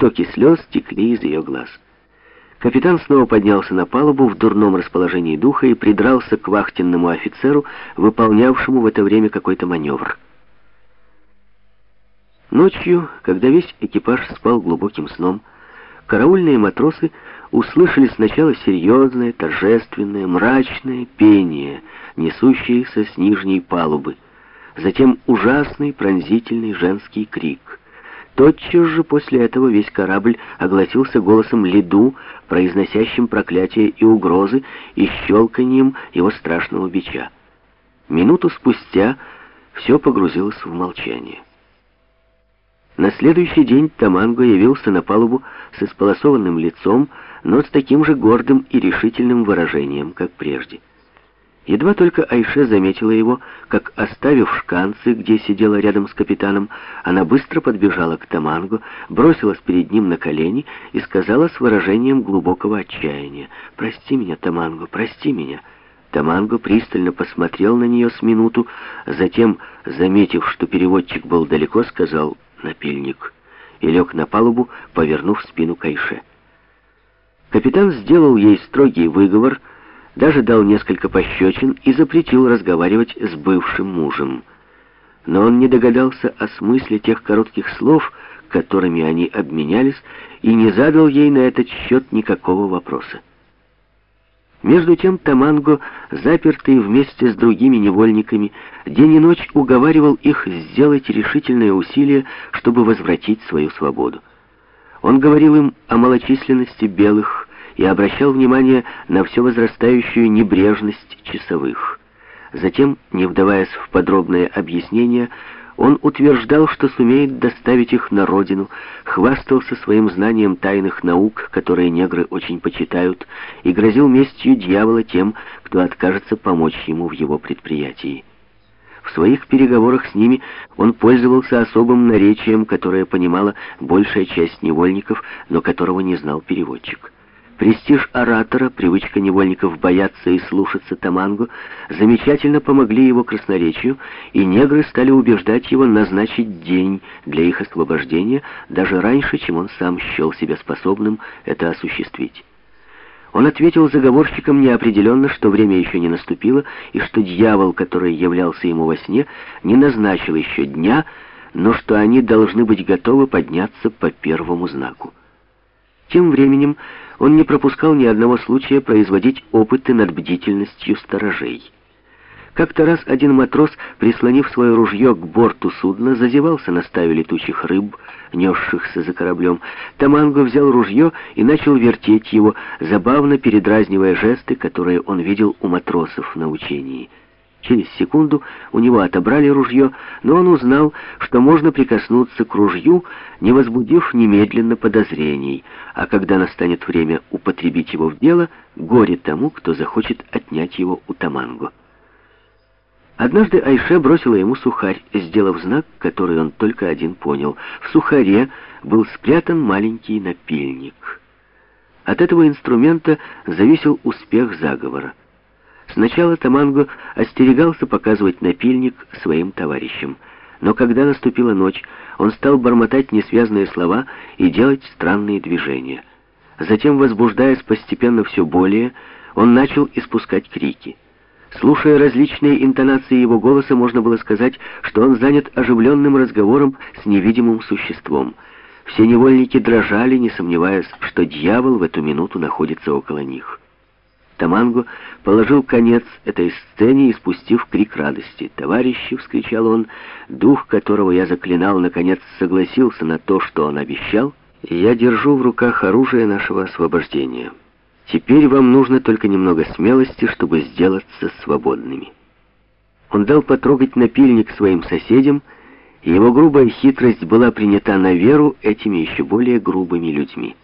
Потоки слез текли из ее глаз. Капитан снова поднялся на палубу в дурном расположении духа и придрался к вахтенному офицеру, выполнявшему в это время какой-то маневр. Ночью, когда весь экипаж спал глубоким сном, караульные матросы услышали сначала серьезное, торжественное, мрачное пение, несущееся с нижней палубы, затем ужасный пронзительный женский крик. Тотчас же после этого весь корабль огласился голосом Лиду, произносящим проклятия и угрозы, и щелканьем его страшного бича. Минуту спустя все погрузилось в молчание. На следующий день Таманго явился на палубу с исполосованным лицом, но с таким же гордым и решительным выражением, как прежде. Едва только Айше заметила его, как, оставив шканцы, где сидела рядом с капитаном, она быстро подбежала к Таманго, бросилась перед ним на колени и сказала с выражением глубокого отчаяния, «Прости меня, Таманго, прости меня». Таманго пристально посмотрел на нее с минуту, затем, заметив, что переводчик был далеко, сказал «напильник» и лег на палубу, повернув спину к Айше. Капитан сделал ей строгий выговор, даже дал несколько пощечин и запретил разговаривать с бывшим мужем. Но он не догадался о смысле тех коротких слов, которыми они обменялись, и не задал ей на этот счет никакого вопроса. Между тем Таманго, запертый вместе с другими невольниками, день и ночь уговаривал их сделать решительное усилие, чтобы возвратить свою свободу. Он говорил им о малочисленности белых и обращал внимание на все возрастающую небрежность часовых. Затем, не вдаваясь в подробные объяснения, он утверждал, что сумеет доставить их на родину, хвастался своим знанием тайных наук, которые негры очень почитают, и грозил местью дьявола тем, кто откажется помочь ему в его предприятии. В своих переговорах с ними он пользовался особым наречием, которое понимала большая часть невольников, но которого не знал переводчик. Престиж оратора, привычка невольников бояться и слушаться Таманго замечательно помогли его красноречию, и негры стали убеждать его назначить день для их освобождения даже раньше, чем он сам счел себя способным это осуществить. Он ответил заговорщикам неопределенно, что время еще не наступило, и что дьявол, который являлся ему во сне, не назначил еще дня, но что они должны быть готовы подняться по первому знаку. Тем временем он не пропускал ни одного случая производить опыты над бдительностью сторожей. Как-то раз один матрос, прислонив свое ружье к борту судна, зазевался на стаю летучих рыб, несшихся за кораблем. Таманго взял ружье и начал вертеть его, забавно передразнивая жесты, которые он видел у матросов на учении. Через секунду у него отобрали ружье, но он узнал, что можно прикоснуться к ружью, не возбудив немедленно подозрений, а когда настанет время употребить его в дело, горе тому, кто захочет отнять его у Таманго. Однажды Айше бросила ему сухарь, сделав знак, который он только один понял. В сухаре был спрятан маленький напильник. От этого инструмента зависел успех заговора. Сначала Таманго остерегался показывать напильник своим товарищам, но когда наступила ночь, он стал бормотать несвязные слова и делать странные движения. Затем, возбуждаясь постепенно все более, он начал испускать крики. Слушая различные интонации его голоса, можно было сказать, что он занят оживленным разговором с невидимым существом. Все невольники дрожали, не сомневаясь, что дьявол в эту минуту находится около них. Таманго положил конец этой сцене, испустив крик радости. «Товарищи!» — вскричал он, дух которого я заклинал, наконец согласился на то, что он обещал, и я держу в руках оружие нашего освобождения. Теперь вам нужно только немного смелости, чтобы сделаться свободными. Он дал потрогать напильник своим соседям, и его грубая хитрость была принята на веру этими еще более грубыми людьми.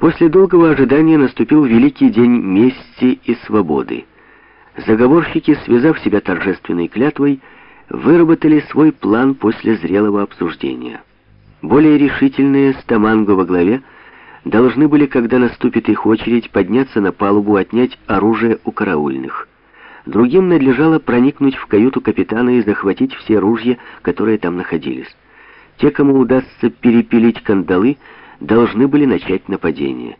После долгого ожидания наступил великий день мести и свободы. Заговорщики, связав себя торжественной клятвой, выработали свой план после зрелого обсуждения. Более решительные, с Таманго во главе, должны были, когда наступит их очередь, подняться на палубу, отнять оружие у караульных. Другим надлежало проникнуть в каюту капитана и захватить все ружья, которые там находились. Те, кому удастся перепилить кандалы, должны были начать нападение.